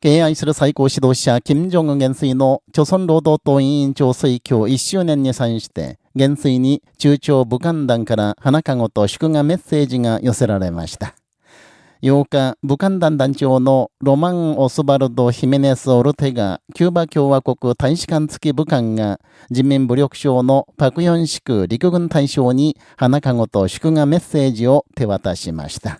敬愛する最高指導者、金正恩元帥の朝鮮労働党委員長推挙1周年に際して、元帥に中朝武漢団から花籠と祝賀メッセージが寄せられました。8日、武漢団団長のロマン・オスバルド・ヒメネス・オルテガ、キューバ共和国大使館付き武漢が、人民武力省のパクヨンシク陸軍大将に花籠と祝賀メッセージを手渡しました。